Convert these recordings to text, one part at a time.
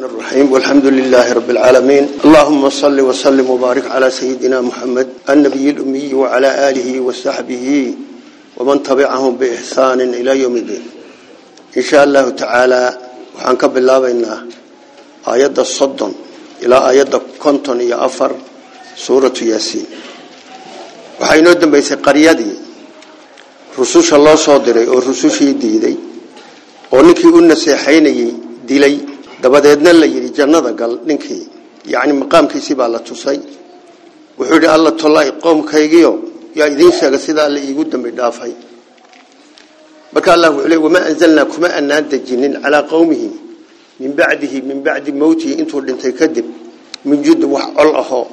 الرحمن الرحيم والحمد لله رب العالمين. اللهم صل وسلم وبارك على سيدنا محمد النبي الأمي وعلى آله وصحبه ومن تبعهم بإحسان إلى يوم الدين. إن شاء الله تعالى وحنكب الله بينا آيات الصدن إلى آيات كنتن يا أفر سورة ياسين. rususha loo soo diray oo rusushii diiday oo ninkii u naseexaynayay dilay dabadeedna la yiri jannada gal ninkii yaani maqaamkiisii baa la tusay wuxuu yiri alla tolay qoomkaygiyo yaa idin sheega sida alla iigu dambi dhaafay marka allah wuxuu leeyahay wama anzalna kuma annaan dajinin ala qawmihi min ba'dihi min ba'di mawtihi intuu dhintay kadib min jid wax col ahoo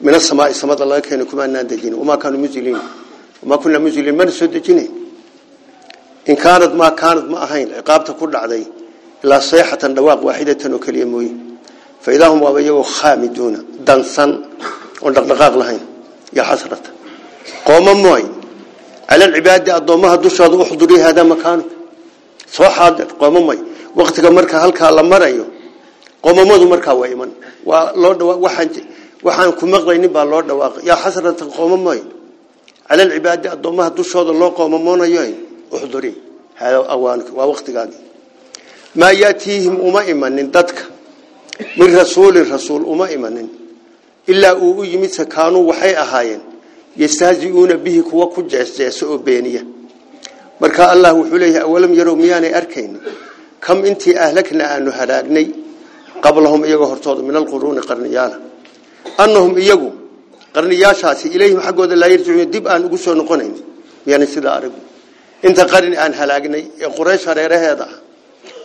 من السماء السماء الله كانوا كما نادجين وما كانوا مزلين وما كنا مزلين من سدجين إن كانت ما كانت إلا صيحة دواق واحدة وكلية موي فإذا هم وابيوا خامدون دنسا ونقنقاق لهين. يا حسرة قوم موي. على العباد الضومها دوشاد وحضري هذا مكانك سواء حاضر قوم موي. وقتك مركا هلكا لما رأيو قوم موي مركا ولو وحنجي waxaan ku maqlaynin baa loo dhawaaqay yaa xasratan qoomamay ala alcibaadi adoomaha dushooda loo qoomamoonayo uxduri hada awaanka waa waqtigaagi ma yaatihim uma imanin dadka. Min rasuulin rasuul uma imanin. Ilaa uu u yimid sakaanu waxay ahaayeen yastahzi'uuna bihi kuwa ku jeesjeesa oo beeniya. Marka allah wuxuu leeyahay awalam yarow miyaanay arkaynin? Kam intii ahlakna aanu halaagnay qablahum iyaga hortooda min alquruuni qarniyaala? Annahum iyagu qarniyaashaasi ilayhim xaggooda laa yarjicuun dib aan ugu soo noqonayn miyaan sida arigu inta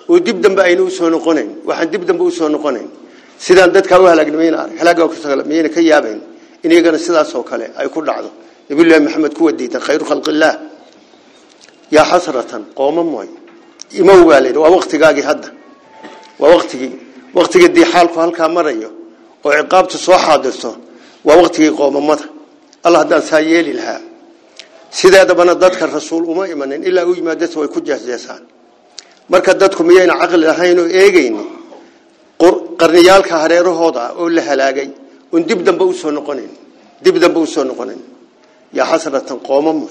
oo dib dambe aynu u soo noqonayn waxaan dib dambe u soo noqonayn sidaan dadka u halaagnayna arag halaaga ku sagal miyana ka yaabayn in iyagana sidaas oo kale ay ku dhacdo nabiga maxamed ku wadiita khayru khalqillah ya hasratan qooma mooy ima waalid waa waqtigaagi hadda waa waqtigi waqtiga di xaalku halka marayo oo ciqaabtu soo xaadirto waa waqtigii qoomamada allah haddaan saa yeeli lahaa sideedabana dadka rasuul uma imanin ilaa u yimaadasa way ku jeesjeesaan marka dadku miyayna caqli lahayn oo eegayni qarniyaalka hareerahooda ah oo la halaagay un dib dambe u soo noqonan dib dambe u soo noqonan yaa xasratan qoomamo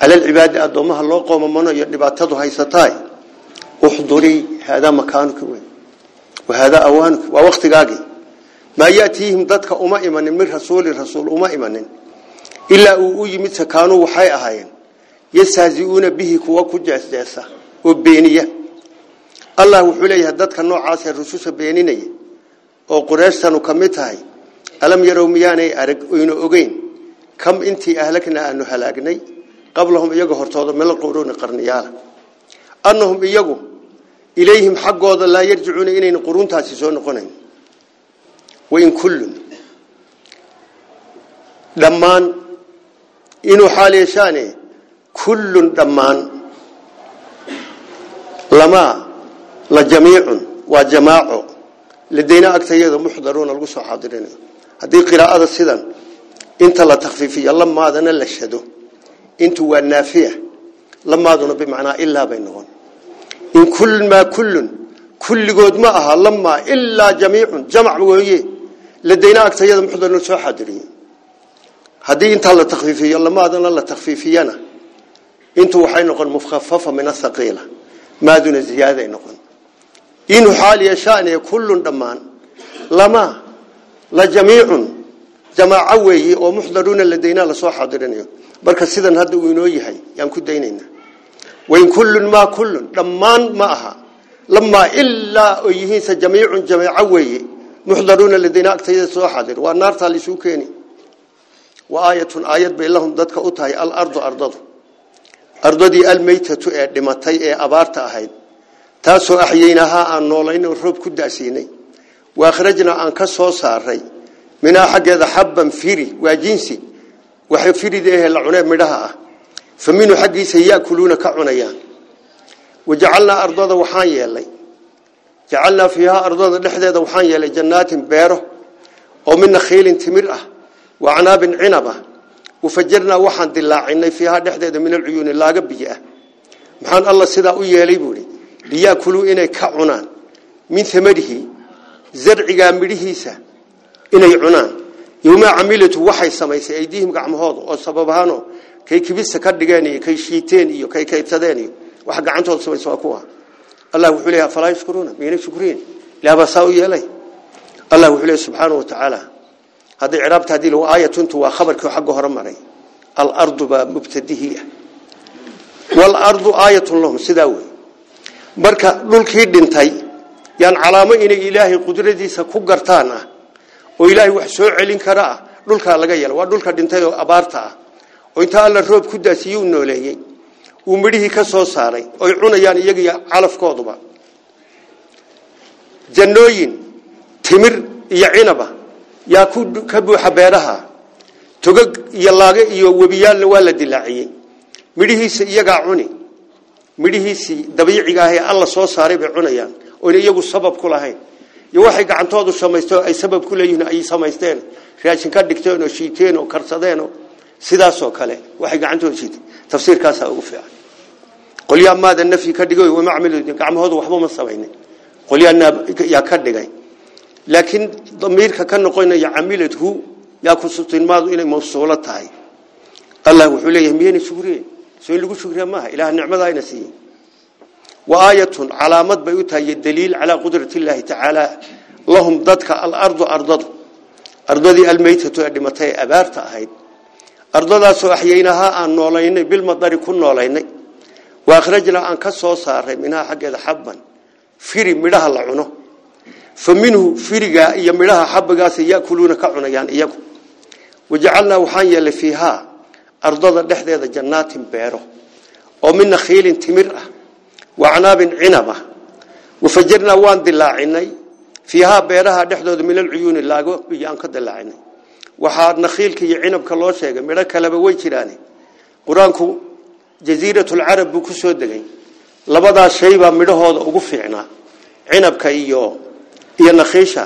calalcibaadi addoommaha loo qoomamano iyo dhibaatadu haysataay. Uxdurii haadaa makaanuki wey wahaadaa awaanuki waa waktigaagii maa yatiihim dadka uma imanin min rasuulin rasuul uma imanin ilaa uu u yimid sakaanuu waxay ahaayeen yastaahziuuna bihi kuwa ku jeesjeesa. وبينية الله وحليه ذاتك النوع عاصي الرسوس بينيني وقريش سنكمتها ألم يروا مياني أرق وينو أغين كم انتي أهلكنا أنه هلاقني قبلهم إيقو هرطوض من القرون قرنيالا أنهم إيقو إليهم حقوضا لا يرجعون إلينا قرون تاسسون قنين وإن كل دمان إنو حال يشاني كل دمان لما لجميع وجماع لدينا يذا محضرون القصة حاضرين. هذه قراءة السيدان إنت لا تخفيفية لما هذا نلشهده إنت والنافية لما هذا بمعنى إلا بينهم إن كل ما كل كل جود ما أها لما إلا جميع جمع وهي. لدينا أكثر يد محضر نسوا حاضرين. هذه أنت الله تخفيفية لما هذا الله تخفيفينا أنت وحين نقول مخففة من الثقيلة. ما دون زيادة نقول إن حال يشاء كل دمان. لما؟ لجميع جماعة وهي ومحضرون لدينا لسوا حاضرين. بركة سيدنا هذا وينوي هاي يعني كديننا وإن كل ما كل دمان معها. لما إلا أيهيس جميع جميع وي محضرون الذين أكتيد سوى حاضر. والنار تالي سوكيني. وآية آية بإلهم ذاتك أتاي الأرض أرضه أرضدي الميتة دمتي أبارت أهيد تاسو أحيينها أن نولين الرب كداسيني وأخرجنا أن كسو ساري. منها حق هذا حبا فيري وجنسي. وحي فيري ده العناب مدها. فمنه حقي سيأكلون كعنيان وجعلنا أرضا وحان يلي. جعلنا فيها أرضا لحدة وحان يلي جنات بيره. ومن خيل تمرأة. وعناب عنبة. وفجرنا وحان دلاعنا فيها لحدة من العيون لا قبيئة محان الله سيدا يلي بولي ليأكلوا إني كعنان min amarihi zarcigaa midhihiisa inay cunaan yowmaa camilatu waxay samaysay aydiihim gacmahooda oo sabab ahaanoo kay kibista ka dhigeen iyo kay shiiteen iyo kay kaydsadeen iyo wax gacantooda samaysa waa kuwa allah wuxuu leeyahay falaa yashkuruuna miyayna shukriin ilaah baa saa aayatuntu waa khabarkii xagga hore maray alardu baa mubtadihii ah waalardu aayatun lahum sidaa wey marka dhulkii dhintay yaan calaamo inay ilaahay qudradiisa ku gartaan ah oo ilaahay wax soo celin kara ah dhulkaa laga yeela waa dhulka dhintay oo abaarta ah oo intaa alla roob ku daasiyey u nooleeyey uu midhihii ka soo saaray oy cunayaan iyagiyo calafkooduba jannooyin timir iyo cinaba yaa ka buuxa beeraha. Togag iyo laage iyo webiyaalna waa la dilaaciyey. Midhihiisa iyagaa cuni. Midhihiisii dabiiciga ah ee alla soo saaray bay cunayaan. Oyna iyagu sabab ku lahayn. Iyo waxay gacantoodu samaysteen ay sabab ku leeyihiin ay samaysteen. Raashin ka dhigteen oo shiiteen oo karsadeen oo kale waxay gacantooda shiiteen tafsiirkaasaa ugu fiican. Qolyaa maada nafyi ka dhigay wama camilu gacmahoodu waxba ma samaynin qolyaa yaa ka dhigay laakiin damiirka ka noqonaya camiladhu yaa ku sutinmaadu inay mawsuulo tahay allah wuxuu leeyahay miyayna shukriyeen soo in lagu shukriya maaha ilaah nicmada ayna siiyey wa aayatun calaamad bay u tahay daliil calaa qudrati illaahi tacaala lahum dadka alardu ardadu ardadii almaytatu ee dhimatay ee abaarta ahayd ardadaasoo axyaynahaa aan noolaynay bilmadari ku noolaynay wa akhrajnaa aan ka soo saaray minhaa xaggeeda xabban firi midhaha la cuno fa minhu firigaa iyo midhaha xabagaasa yakuluuna ka cunayaan iyagu. Wajacalnaa waxaan yeelay fiihaa ardada dhexdeeda jannaatin beero oo min nakhiilin timir ah wacnaabin cinab ah. Wafajarnaa waan dilaacinay fiihaa beeraha dhexdooda min alcuyuuni laago iyo aan ka dilaacinay. Waxaa nakhiilka iyo cinabka loo sheegay midho kaleba way jiraane qur'aanku jasiiratulcarab buu ku soo degay. Labadaas shaybaa midhahooda ugu fiicnaa cinabka iyo nakhiisha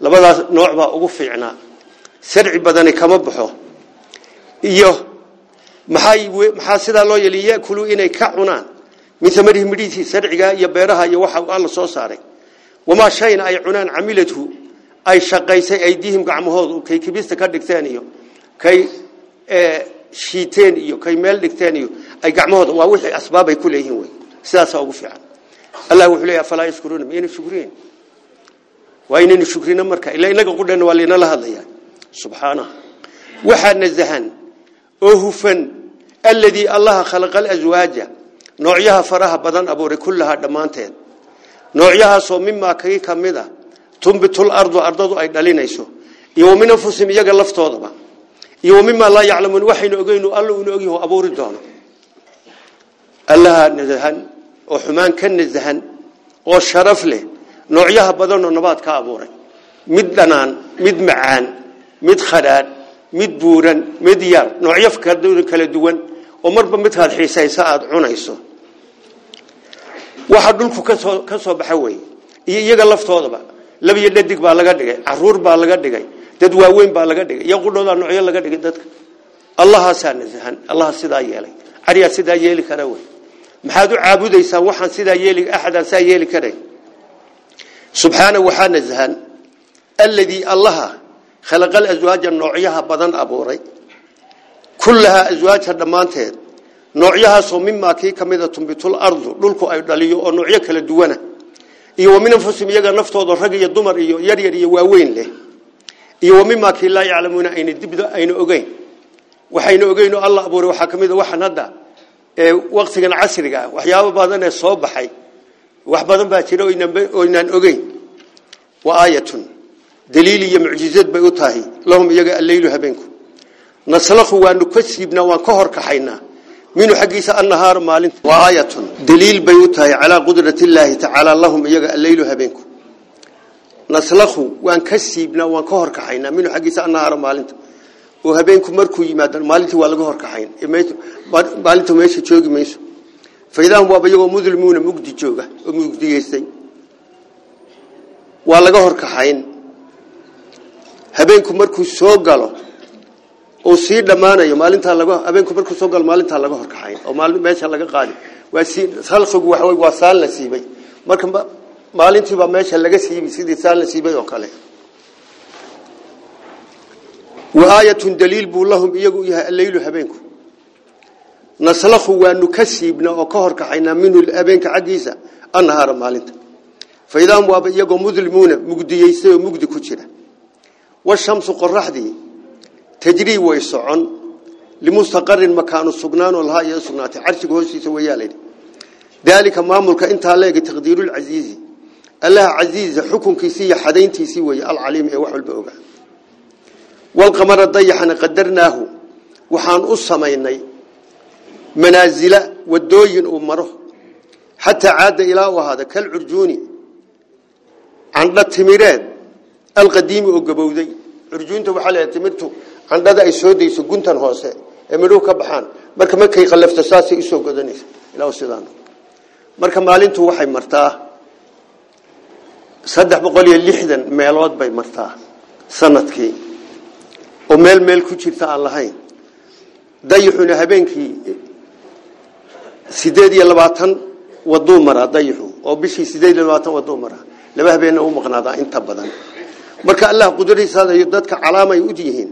labadaas nooc baa ugu fiicnaa sarci badani kama baxo. Iyo maxaa sidaa loo yeelay yaakulu inay ka cunaan. Min amarihi midhiisii sarciga iyo beeraha iyo waxa alla soo saaray. Wamaa shayna ay cunaan camiladhu ay shaqaysay aydiihim gacmahoodu kay kibista ka dhigteen iyo kay shiiteen iyo kay meel dhigteen iyo ay gacmahooda waa wixii asbaabay ku leeyihiin wey. Sidaasaa ugu fiican. Allah wuxuu leeyahay falaa yashkuruuna miyayna shukriyen waa inaynu shukrino marka ilaa inaga qudheenna waa laynala hadlayaa subxaanahu waxaa nazahan oo hufan alladii allaha khalaqa alaswaaja noocyaha faraha badan abuuray kullahaa dhammaanteed noocyahaasoo mimaa kii ka mid a tumbitul ardu ardadu ay dhalinayso iyo wa min anfusihim iyaga laftoodaba iyo wa mimaa laa yaclamuun waxaynu ogeynu alla una ogyaho abuuri noocyaha badanoo nabaad ka abuuray. Mid dhanaan mid macaan mid khadhaadh mid buuran mid yar. Noocyo kala duwan. Oo marba midkaad xiisaysa aada cunayso. Waxa dhulku ka soo baxa wey iyo iyaga laftoodaba labiyo dhadig baa laga dhigay carruur baa laga dhigay dad waaweyn baa laga dhigay iyo qudhoodaa noocyo laga dhigay dadka. Allahaasaa nasahan allaha sidaa yeelay. Cariyaa sidaa yeeli kara wey maxaad u caabudaysaa waxaan sidaa yeeli axadaan saa yeeli karayn subxaana waxaa nasahan alladii allaha khalaqa alaswaaja noocyaha badan abuuray kullahaa aswaajha dhammaanteed noocyahaasoo mimaa kii ka mida tumbitul ardu dhulku ay dhaliyo oo noocyo kala duwana iyo wa min anfusihim iyaga naftooda rag iyo dumar iyo yaryar iyo waaweyn leh iyo wa mimaa kii laa yaclamuuna ayna dibda ayna ogeyn waxayna ogeyn oo alla abuuray waxaa ka wax badan baa jira oynaan ogeyn wa aayatun daliil iyo mucjizad bay u tahay lahum iyaga alleylu habeenku naslakhu waanu ka siibnaa waan ka horkaxaynaa minhu xaggiisa annahaar maalinta wa aayatun daliil bay u tahay calaa qudrati illaahi tacaala lahum iyaga alleylu habeenku naslakhu waan ka siibnaa waan ka horkaxaynaa minhu xaggiisa annahaar maalinta oo habeenku markuu yimaado maalintii waa laga horkaxayn maalinta meesha joogi mayso faydahum waaba iyagoo mudlimuuna mugdi jooga oo mugdiyeystay waa laga horkaxayn habeenku markuu soo galo uu sii dhammaanayo maalintaa laga habeenku markuu soo galo maalintaa laga horkaxayn oo maalin meesha laga qaadi. Waa sii khalqigu waxa way waa saan la siibay. Marka maalintiibaa meesha laga siibi sidii saan la siibay oo kale. Waaayatun daliil buu lahum iyagu yahay alleylu habeenku horkaxaynaa minhu habeenka xaggiisa annahaara maalinta faidaahum waaba iyagoo mudlimuuna mugdiyeystay oo mugdi ku jira washamsu qoraxdii tajrii way socon limustaqarin makaanu sugnaan oo lahaa iyo sugnaatay carshiga hoostiisa wayaa layidhi daalika maamulka intaa leegi taqdiirulcasiizi allaha casiiza xukunkiisii iyo xadayntiisii weeye alcaliim ee wax walba ogaa walqamara dayaxana qadarnaahu waxaan u samaynay xataa caada ilaa u ahaada kalcurjuuni candho timireed alqadiimi oo gabowday curjuunta waxaa leedahay timirtu candhada ay soo dayso guntan hoose ee midhuhu ka baxaan marka markay qallafto saasay usoo godanaysa ilaa sidaan marka maalintu waxay martaa saddex boqol iyo lixdan meelood bay martaa sanadkii oo meel meel ku jirta aan lahayn dayixuna habeenkii sideed iyo labaatan waduu maraa dayixu. Oo bishii sideed iyo labaatan waduu maraa laba habeenna u maqnaadaa inta badan. Marka allah qudradiisaada dadka calaamay u yihiin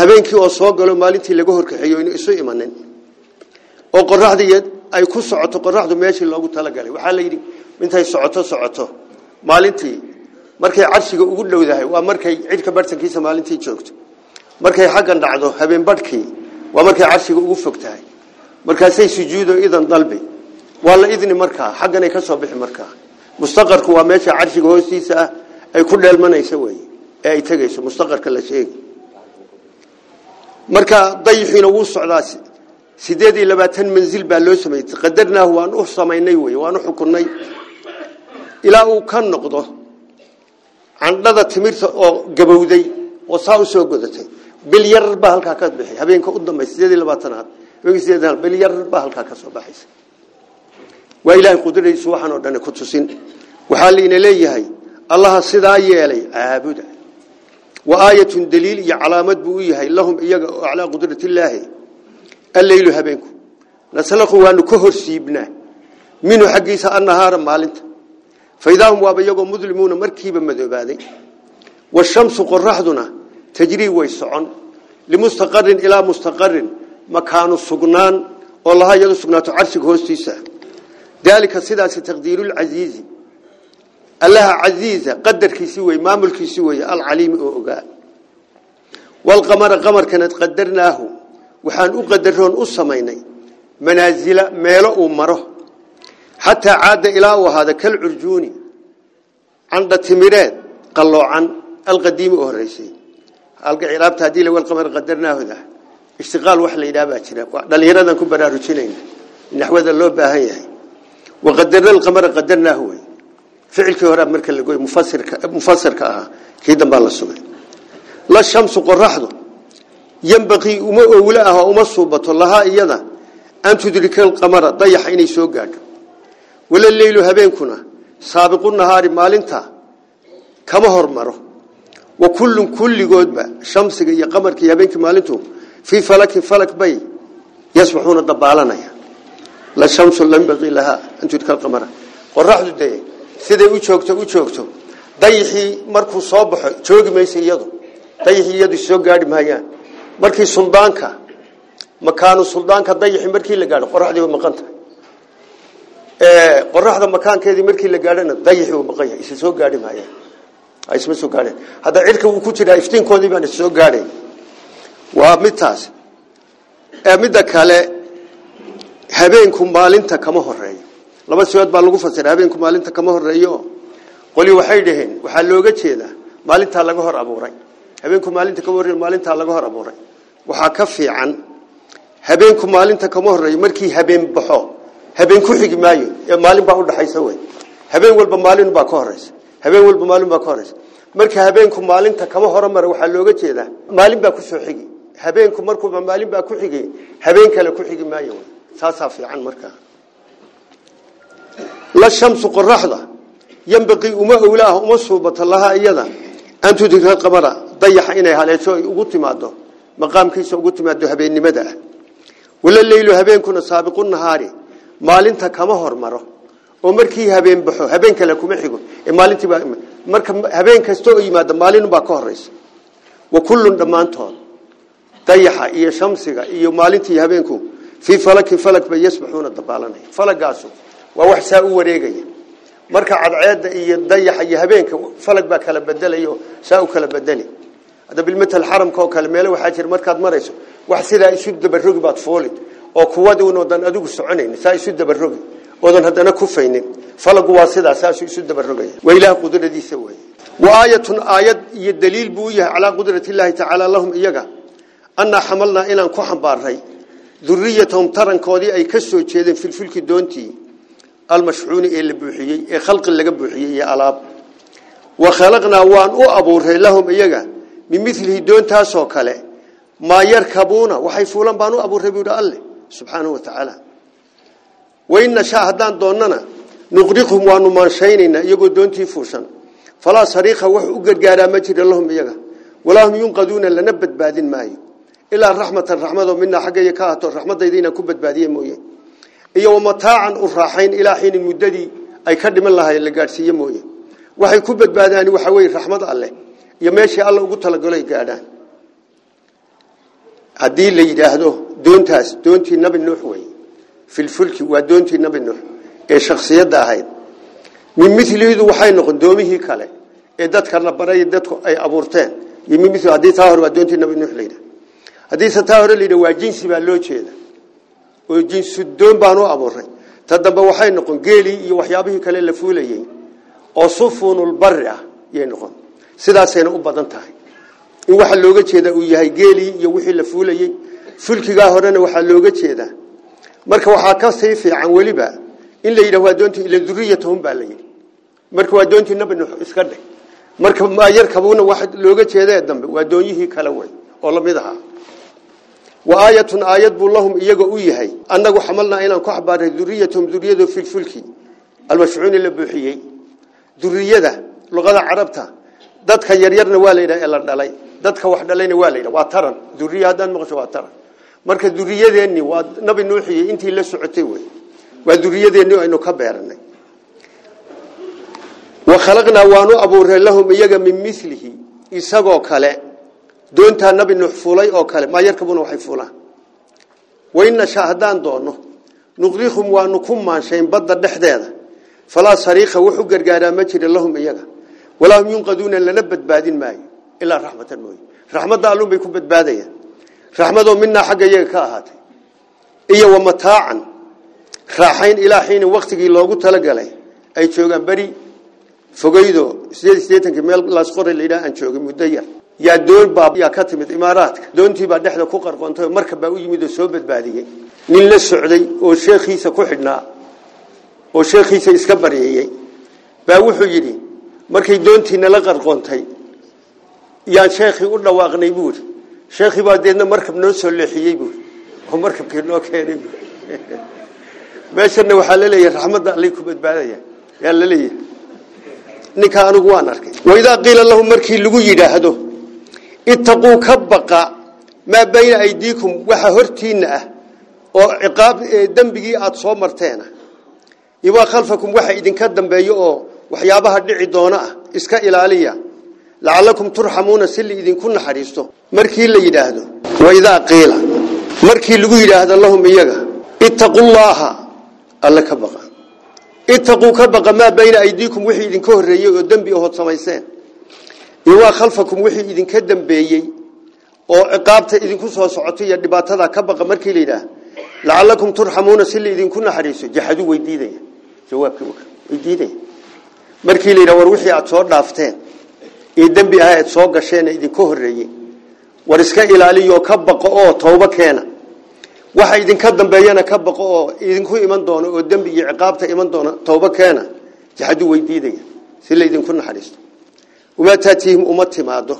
habeenkii oo soo galo maalintii laga horkaxeeyo inuu isu imanin. Oo qoraxdii ay ku socoto qoraxdu meeshii loogu talagalay. Waxaa la yidhi intay socoto socoto. Maalintii markay carshiga ugu dhowdahay waa markay cidhka bartankiisa maalintii joogto. Markay xaggan dhacdo habeen badhkii waa markay carshiga ugu fog tahay markaasay sujuudo idan dalbi. Waa idni markaa xagganay ka soo bixi markaa. Mustaqarku waa meesha carshiga hoostiisa ah ay ku dheelmanayso wey ay tegayso mustaqarka la sheegi. Marka dayixiina wuu socdaa sideed iyo labaatan manzil baa loo sameeyey. Qadarnaahu waan u samaynay wey waan u xukunnay ilaa uu ka noqdo candhada timirta oo gabowday oo saa u soo godatay. Bil yar baa halkaa ka bixi habeenka u dambaysa sideed habeenka sideed bil yar baa halkaa ka soo baxaysa waa ilaahay qudradiisu waxaan oo dhan ku tusin waxaa liina leeyahay allaha sidaa yeelay caabuda wa aayatun daliil iyo calaamad buu u yahay lahum iyaga oo calaa qudratillaahi alleylu habeenku naslaqu waanu ka horsiibnaa minhu xaggiisa annahaara maalinta faidaahum waaba iyagoo mudlimuuna markiiba madoobaaday washamsu qoraxduna tajrii way socon limustaqarin ilaa mustaqarin مكان السجنان والله يلو سجنات عرشك هو سيسا ذلك سداس تقدير العزيز. الله عزيز قدر كيسوي مامل كيسوي العليم أوقا والقمر قمر كانت قدرناه. وحان أقدرون أصميني منازل ميلا ومره حتى عاد إلى وهذا كالعرجوني عند تمرين قالوا عن القديم أهريسي. القعراب تهديل والقمر قدرناه ذا. Ishtiqaal wax la yidhaha baa jira. Dhallinyaradan ku baraarujinayna. Naxwada loo baahan yahay. Waqadarna alqamara qadarnaahu wey ficilkii hore marka la gooy mufasirka ahaa kii dambaa la sugay. La shamsu qoraxdu yanbaqii uma owla ah oo uma suubato lahaa iyada an tudrika alqamara dayaxa inay soo gaadho. Wala leylu habeenkuna saabiqu nahaari maalinta kama hormaro. Wa kullun kulligoodba shamsiga iyo qamarka iyo habeenkii maalintu dabaalanaya la shamsu yanbaqii lahaa an tudrika alqamara qoraxdu dee siday u joogto u joogto dayixii markuu soo baxo joogi maysa iyadu dayixii iyadu soo gaadhi maayaan markii suldaanka makaanu suldaanka dayixi markii la gaadho qoraxdii way maqan tahay qoraxda makaankeedii markii la gaadhona dayixii wuu maqan yahay isa soo gaadhi maayaan isma soo gaadheen hadda cirka wuu ku jiraa iftiinkoodii baan soo gaadhayn waa midtaas midda kale habeenku maalinta kama horeeyo laba siyood baa lagu fasiray habeenku maalinta kama horeeyo qoli waxay dhaheen waxaa looga jeedaa maalintaa laga hor abuuray. Habeenku maalinta kama horeeyo maalintaa laga hor abuuray. Waxaa ka fiican habeenku maalinta kama horeeyo markii habeen baxo habeen ku ee maalin baa u dhaxaysa wey. Habeen walba maalin baa ka horeysa habeen walba maalin baa ka horeysa marka habeenku maalinta kama hormara waxaa looga jeedaa maalin baa ku soo xigi habeenku markuuba maalin baa ku xigi habeen kale ku xigi maayo saasaa fiican markaa la shamsu qoraxda yanbaqii uma owlaah uma suubato lahaa iyada an tudrika qamara dayaxa inay haleesho ay ugu timaado maqaamkiisa ugu timaado habeennimada ah wala leylu habeenkuna saabiqu nahaari maalinta kama hormaro oo markii habeen baxo habeen kale kuma xigo ee maalintii marka habeen kasta oo maalin baa ka horeysa wa kullun dhammaantood طيحة إيه شمسك إيه مالنتي هبينكم في فلك فلك بيسبحون الدبالنا فلك قاسو ووحساء وريقيا مركع العيادة إيه طيحة إيه هبينك فلك باك هلا بدل إيه ساوك هلا بدلي هذا بالمثل الحرم كوك الميلة وحاجر مركع مريسو وحسيلا يشد بالرقبة فولد أو كوادو نودن أدوك سعنين سا يشد بالرقبة ودن هدنا كفين فلق واسدا ساس يشد بالرقبة وإلى قدرة دي سوي وآية آية يدليل بوية على قدرة الله تعالى لهم إيجا annaa xamalnaa inaan ku xambaaray duriyatahum tarankoodii ay ka soo jeedeen filfilki doontii almashxuuni ee la buuxiyey ee khalqi laga buuxiyey iyo alaab wa khalaqnaa waan u abuuray lahum iyaga min milihi doontaasoo kale maa yarkabuuna waxay fuulan baan u abuuray buu yidhi alleh subxaanahu wa tacaala wain nashaa haddaan doonnana nuqriqhum waanu maanshaynayna iyagoo doontii fuushan falaa sariiqa wax u gargaaraa ma jira lahum iyaga walaa hum yunqaduuna lana badbaadin maayo ilaa raxmatan raxmadoo minaa xaggaya ka ahaato raxmadayda inaan ku badbaadiye mooye iyo wamataacan u raaxayn ilaa xiinin muddadii ay ka dhiman lahaayeen la gaadhsiiye mooye waxay ku badbaadaani waxaa weye raxmad alleh iyo meeshii alla ugu talagalo ay gaadhaan haddii la yidhaahdo doontaas doontii nabi nuux wey filfulki waa doontii nabi nuux ee shaksiyadda ahayd min milihiidu waxay noqon doomihii kale ee dadka la baray dadku ay abuurteen iyo min mil haddii taa hore waa doontii nabi nuux la yidhaha la fuulayey oo sufunulbari ah yay noqon sidaasayna u badan tahay in waxa looga jeeda uu yahay geelii iyo wixii la fuulayey fulkigaa horena waxaa looga jeedaa marka waxaa ka sii fiican weliba in la yidhah waa doontii ila duriyatahum baa la yidhi marka waa doontii nabi nuux iska dheh marka maayarkabuuna waxa looga jeeda ee dambe waa doonyihii kale wey oo lamid ahaa wa aayatun aayad buu lahum iyaga u yahay. Annagu xamalnaa inaan ku xabaaray duriyatahum duriyado filfulki almashcuuni la buuxiyey. Duriyada luqada carabta dadka yaryarna waa la yidhaha ee la dhalay. Dadka wax dhalayna waa la yidhaha waa taran. Duriya haddaan maqasho waa taran. Marka duriyadeenni waa nabi nuuxiyo intii la socotay wey. Waa duriyadeenni aynu ka beeranay wa khalaqnaa waanu abuuray lahum iyaga min milihi isagoo kale doontaa nabi nuux fulay oo kale maa yarkabuna waxay fulaan wain nashaa haddaan doonno nuqrikhum waanu ku maanshayn badda dhexdeeda falaa sariiqa wax u gargaaraa ma jira lahum iyaga walaa hum yunqaduuna lana badbaadin maayo ilaa raxmatan mooye raxmadda allun bay ku badbaadayaan raxmadoo minaa xagga iyaga ka ahaatay iyo wa mataacan raaxayn ilaa xiinin waktigii loogu talagalay ay joogaan beri fogeydo sideed sideetankii meel laasqore la yidhaha aan joogay muddo yar u yimid oo soo badbaadiyey nin la socday oo sheekhiisa ku xidhnaa oo sheekhiisa iska baryeeyey baa wuxuu yidhi markay doontiina la qarqoontay yaan sheekhii u dhawaaqnay buuri sheekhii baa deedna markab noo soo leexiyey buuri oo markabkii noo keenay buuri meeshana waxaa la leeyahay raxmadda allay ku badbaadaya yaa la leeyahay ninka anigu waan arkay waidaa qiila lahum markii lagu yidhaahdo ittaquu ka baqa maa bayna aydiikum waxa hortiinna ah oo ciqaab dembigii aada soo marteena. Imaa khalfakum waxa idinka dambeeyo oo waxyaabaha dhici doona ah iska ilaaliya. Lacalakum turxamuuna si la idinku naxariisto. Markii la yidhaahdo waidaa qiila. Markii lagu yidhaahdo lahum iyaga ittaqullaaha alle ka baqa. Ittaquu ka baqa maa bayna aydiikum wixii idinka horreeyey oo dembi ahood samayseen imaa khalfakum wixii idinka dambeeyey oo ciqaabta idinku soo socotay iyo dhibaatada ka baqa markii la yidhaah lacalakum turxamuuna si la idinku naxariiso jaxadu way diidaya jawaabkii way diidaya markii la yidhah wixii aada soo dhaafteen iyo dembi ah aad soo gasheen idinka horreeyey war iska ilaaliyo ka baqo oo toobo keena. Waxa idinka dambeeyana ka baqo oo idinku iman doono oo dembi iyo ciqaabta iman doona toobo keena. Jaxadu way diidaya si uma taatihim uma timaado.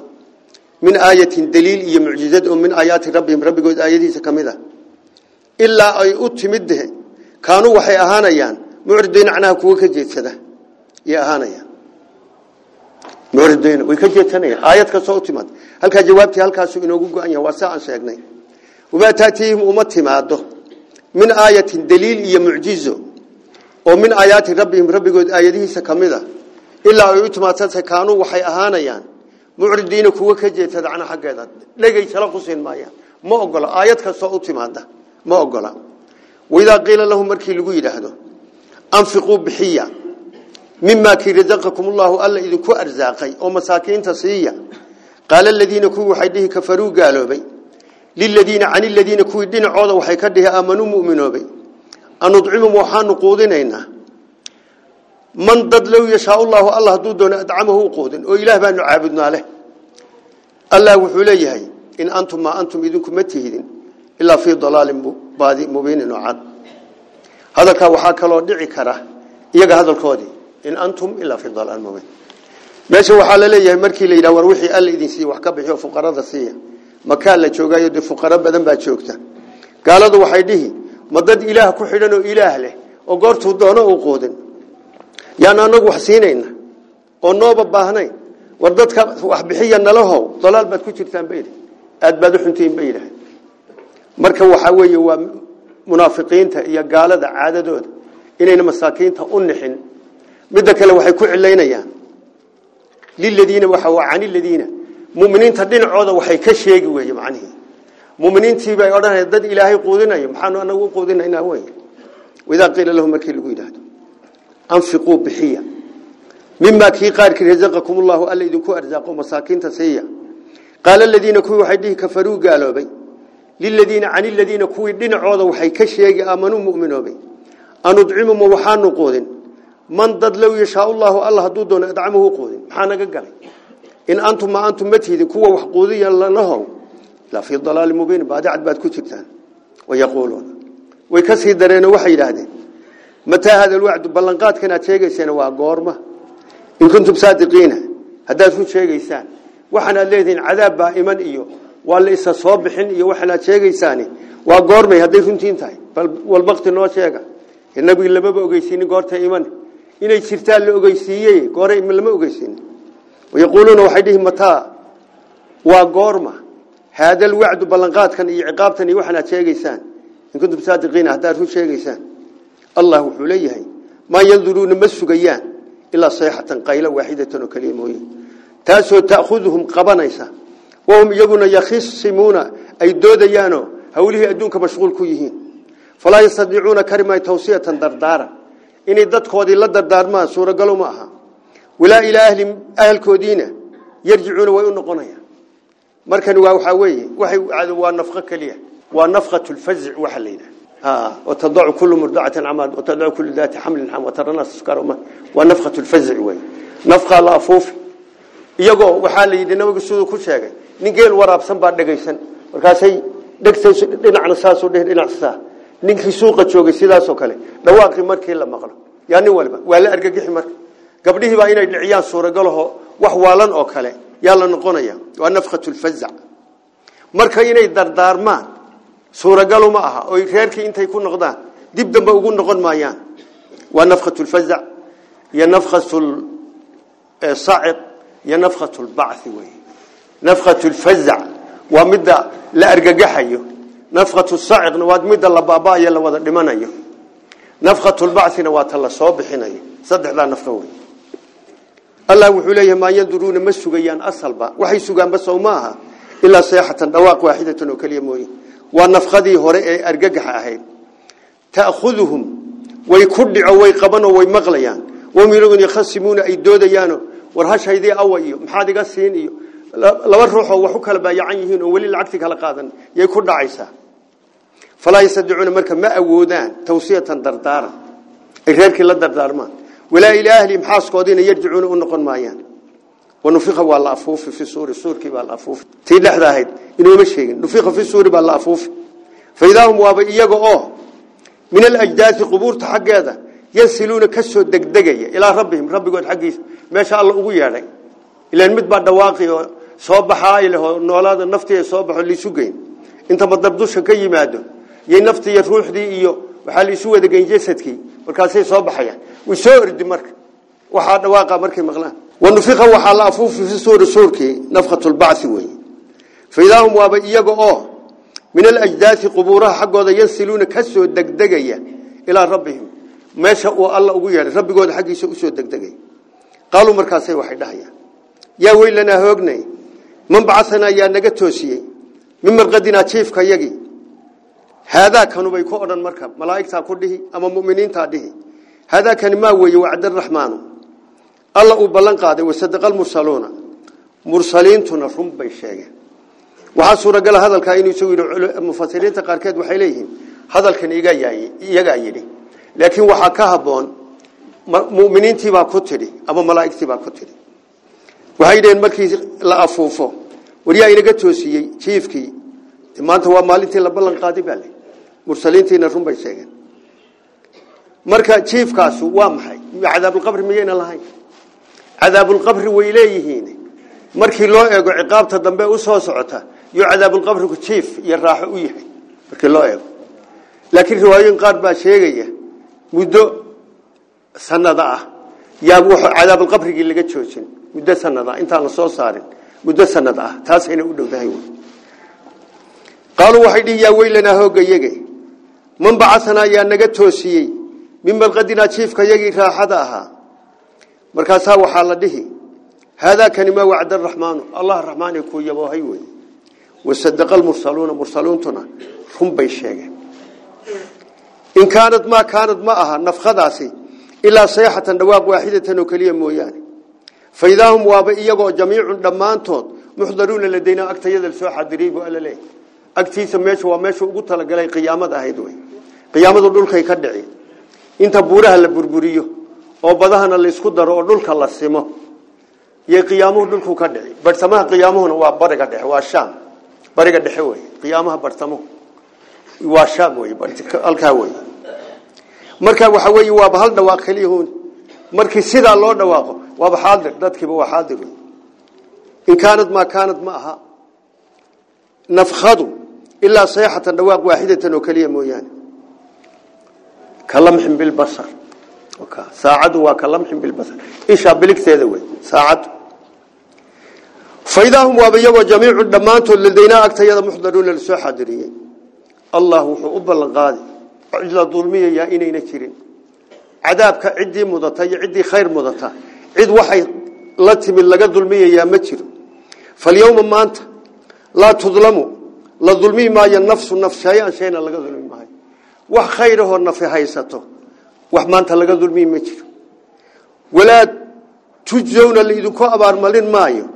Min aayatin daliil iyo mucjizad oo min aayaati rabbihim rabbigood aayadihiisa ka mid ah. a ilaa ay u timid dehe kaanuu waxay ahaanayaan mucridiin macnaha kuwa ka jeedsada. Ayay ahaanayaan. Mucridiin way ka jeedsanayaan. Aayad kastoo u timaad halkaa jawaabtii halkaasu inoogu go-an yahay waa saa aan sheegnay. Uma taatihim uma timaado. Min aayatin daliil iyo mucjizo. Oo min aayaati rabbihim u timaadsantahay kaanuu waxay ahaanayaan mucridiina kuwa ka jeetada cana xaggeeda dhegay tala ku siin maayaan ma ogola aayad kastoo u timaada ma ogola waidaa qiila lahum markii lagu yidhaahdo anfiquu bixiya mimaa kii razaqakum ullahu alla idinku arsaaqay oo masaakiinta siiya qaala aladiina kuwii waxay dhihi kafaruu gaaloobay liladiina cani ladiina kuwii dhinacooda waxay ka dhihi aamanuu muminoobay anucimum waxaanu quudinaynaa man dad low yashaa llahu alla haduu doono adcamahu quudin oo ilaah baanu caabudnaa leh. Allah wuxuu leeyahay in antum maa antum idinku ma tihidin ilaa fii dalaalin baadi mubiinin oo cad. Hadalkaa waxaa kaloo dhici kara iyaga hadalkoodii in antum ilaa fii dalaal mubiin. Meesha waxaa la leeyahay markii la yidhah war wixii alla idin siiye wax ka bixiyo fuqarada siiya. Makaa la joogaayo dee fuqaro badan baa joogta. Gaaladu waxay dhihi ma ilaah ku xidhan oo ilaah leh oo goortuu doono uu quudin yaan anagu wax siinayna oo nooba baahnayn. War dadka wax bixiya nalahow dalaal baad ku jirtaan bay aad baad u xuntihiin yidhaah marka waxaa weeye waa munaafiqiinta iyo gaalada caadadooda inayna masaakiinta u nixin. Midda kale waxay ku cilaynayaan liladiina waxa waa cani ladiina. Muminiinta dhinacooda waxay ka sheegi weeye macnihii muminiintii bay odhanayaan dad ilaahay quudinayo maxaanu anagu u quudinaynaa wey waidaa qiila lahum markii أنفقوا بحية. مما كي قارك رزقكم الله ألا إذن كو مساكين تسيا قال الذين كو يحديه كفروا قالوا بي. للذين عن الذين كو دين عوضا وحي كشيك آمنوا مؤمنوا بي. أن ادعموا موحانوا قوذن. من ضد لو يشاء الله الله دودون أدعمه قوذن. حانك قال. إن أنتم ما أنتم متهدين كو وحقوذي الله لا في الضلال مبين بعد عد بعد كتبتان ويقولون. ويكسي درين وحي لهذه. Run sheegaysaan waxaan aad leedihiin cadaab baa iman iyo waa la isa soo bixin iyo waxaan aad sheegaysaani waa goormay hadday runtiin tahay bal walbakti noo sheega nabiga lamaba ogeysiinin goorta iman inay jirtaan la ogeysiiyey goore lama ogeysiinin wayaquuluuna waxay dhihi mataa waa goorma haada alwacdu ballanqaadkan iyo ciqaabtan iyo waxaan aad sheegaysaan in kuntum saadiqiina haddaad run sheegaysaan الله وحليه ما يلدرون مسجيان إلا صيحة قيلة واحدة وكلمه تاسو تأخذهم قبنيسا. وهم يجون يخصمون. أي دوديانو هؤلاء أدونك مشغول كيهين فلا يستطيعون كرما توصية دردارة. إن إدت قوضي لدردار ما سورة قالوا معها ولا إلى أهل, أهل كودينة يرجعون وينقونها مركن وحوي وحي عدوا نفقك ليه ونفقة الفزع وحلينا. وتضع كل مرضعة عمل وتضع كل ذات حمل حمل وترى الناس سكر ونفخة الفزع وي نفخة الأفوف iyagoo waxaa la yidhi nabiga siduu ku sheegay nin geel waraabsan baa dhagaysan markaasay dhegtay dhinacna saasoo dheh dhinac saa ninkii suuqa joogay sidaasoo kale dhawaaqii markii la maqlo yaa nin waliba waa la argagixi marka gabdhihii baa inay dhiciyaan suuragalaho wax waalan oo kale yaa la suuragalu ma aha oo reerkii intay ku noqdaan dib dambe ugu noqon maayaan waa nafkhatu lfazac iyo nafkhatu saciq iyo nafkhatu lbacthi wey nafkhatu lfazac waa midda la argagaxayo nafkhatu saciqna waa midda la baaba'ayo la wada dhimanayo nafkhatu lbacthina waa ta la soo bixinayo nafka wey allah wuxuu leeyahay maa yanduruuna ma sugayaan asalba waxay sugaanba sow ma aha ilaa seexatan dhawaaq waaxidatan oo keliya mooye ونفخذي هراء أرجعها هاي تأخذهم ويكدع ويقبن ويمغليان وميرون يخصمون أيدود يانو. ورهاش هيدي أوي. محادق السين لو روحوا وحكى البايعين ولي العكس على قاذن يكدع عيسى. فلا يصدعون ملك ما أودان. توصية دردار. غير كلا دردار ما. ولا إلى أهلهم حاسقوا دين يرجعون أنقن مايان tawsiyatan dardaara ay reerkii la dardaarmaan walaa ilaa ahlihim xaaskoodiina yarjicuuna u noqon maayaan wanufiqa waa la afuufi fi suuri suurkii baa la afuufi tii dhexda ahayd inooma sheegin nufiqa fi suuri baa la afuufi faidaahum waaba iyaga oo min alajdaasi qubuurta xaggeeda yansiluuna ka soo degdegaya ilaa rabbihim rabbigood xaggiisa meesha alla ugu yeedhay ilaan mid baa dhawaaqi oo soo baxaa ilahoo noolaada naftii soo baxo liisu geyn inta madab dusha ka yimaado yay naftii iyo ruuxdii iyo waxaa liisu wadageyn jasadkii markaasay soo baxayaan way soo ordi marka waxaa dhawaaqa markay maqlaan wanufiqa waxaa la afuufi fi suuri suurkii nafkhatu lbacthi wey faidaahum waaba iyaga oo min alajdaasi qubuuraha xaggooda yansiluuna ka soo degdegaya ilaa rabbihim meesha uu alla ugu yeedhay rabbigooda xaggiisa usoo degdegay qaaluu markaasay waxay dhahayaan yaa weylanaa alla uu ballan qaaday wasadaqa almursaluuna mursaliintuna run bay sheegeen waxaa suuragala hadalkaa inuu isagu yidhi mufasiriinta qaarkeed waxay leeyihiin hadalkan iyagaa yidhi laakiin waxaa ka habboon mu'miniintiibaa ku tidhi ama malaa'igtiibaa ku tidhi waxay dhaheen markii la afuufo waryaa inaga toosiyey jiifkii maanta waa maalintii la ballan qaaday baa le mursaliintiina run bay sheegeen marka jiifkaasu waa maxay cadaabulqabri miyayna lahayn markii loo eego ciqaabta dambe u soo socota iyo cadaabulqabrigu jiif iyo raaxo u yahay markii loo eego laakiin riwaayooyin qaar baa sheegaya muddo sanada ah yaa cadaabulqabrigii laga joojin muddo sanad ah intaan la soo saarin muddo sanad ah taasayna u dhowdahay qaaluu waxay dhihi yaa weylanaa hoogayage man bacasanaa yaa naga toosiyey min marqadinaa jiifka yagii raaxada ahaa مركز هوا حال هذا كان كلمة وعد الرحمن الله الرحمن يكون يبوهي وي والصدق المرسلون مرسلون تنا هم بيشيء إن كانت ما كانت ماها نفخد داسي إلا صيحة نواب واحدة نكلية مويان فإذا هم وابئي يبو جميع دمان توت محضرون لدينا أكتيد السوحة دريب وقال لي أكتيس ماشو وماشو قلت لقلي قيامة هيدوي قيامة دول كي كدعي انت بورها لبربوريو oo badahana laysku daro oo dhulka la simo iyo qiyaamuhu dhulku ka dhici bartamaha qiyaamuhuna waa bariga dhexe waa shaam bariga dhexe wey qiyaamaha bartamuhu waa shaam wey halkaa wey marka waxa weeye waaba hal dhawaaq keliyahuun markii sidaa loo dhawaaqo waaba xaadir dadkiiba waa xaadir wey in kaanad maa kaanad ma aha nafkhadu ilaa sayxatan dhawaaq waaxidatan oo keliya mooyaane ka lamxin bilbasar وكا ساعد وكلمح بالبصر. إيش ابلك سيدوي ساعد. هم وابي وجميع الدمات لدينا اكتياد محضرون للسحادري الله وحب القاضي عجل ظلمي يا إني نكرين عذابك عدي مدته عدي خير مدته عيد وحي لا تمل لغا ظلمي يا ما جيرو فاليوم ما أنت؟ لا تظلموا. لا ظلمي ما ينفس نفس شيئا شيئا لغا ظلمي ما هي. وخيره النفي هيسته. Wax maanta laga dulmi ma jiro walaa tujzawna laidinku abaarmalin maayo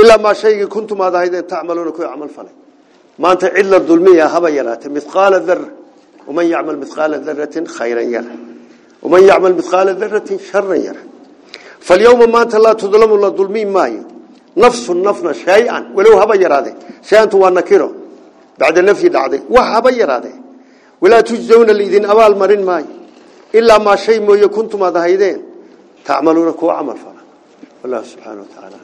ilaa maa shaygii kuntum aad ahaydeen tacmaluuna ku camal falay maanta cid la dulmiya haba yaraatee mithqaala dara waman yacmal mithqaala daratin khayran yara waman yacmal mithqaala daratin sharan yara falyawma maanta laa tudlamu la dulmi maayo nafsu nafna shay-an walow haba yaraadee shay-antu waa nakiro bacda nafyi dhacday wax haba yaraadee walaa tujzawna laidin abaal marin maayo إلا ما شيء مو يكنتم هذا هيدين. تعملون كوا عمل فلا. الله سبحانه وتعالى.